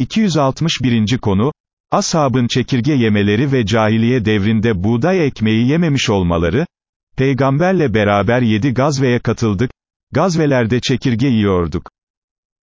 261. konu, Ashabın çekirge yemeleri ve cahiliye devrinde buğday ekmeği yememiş olmaları, Peygamberle beraber yedi gazveye katıldık, gazvelerde çekirge yiyorduk.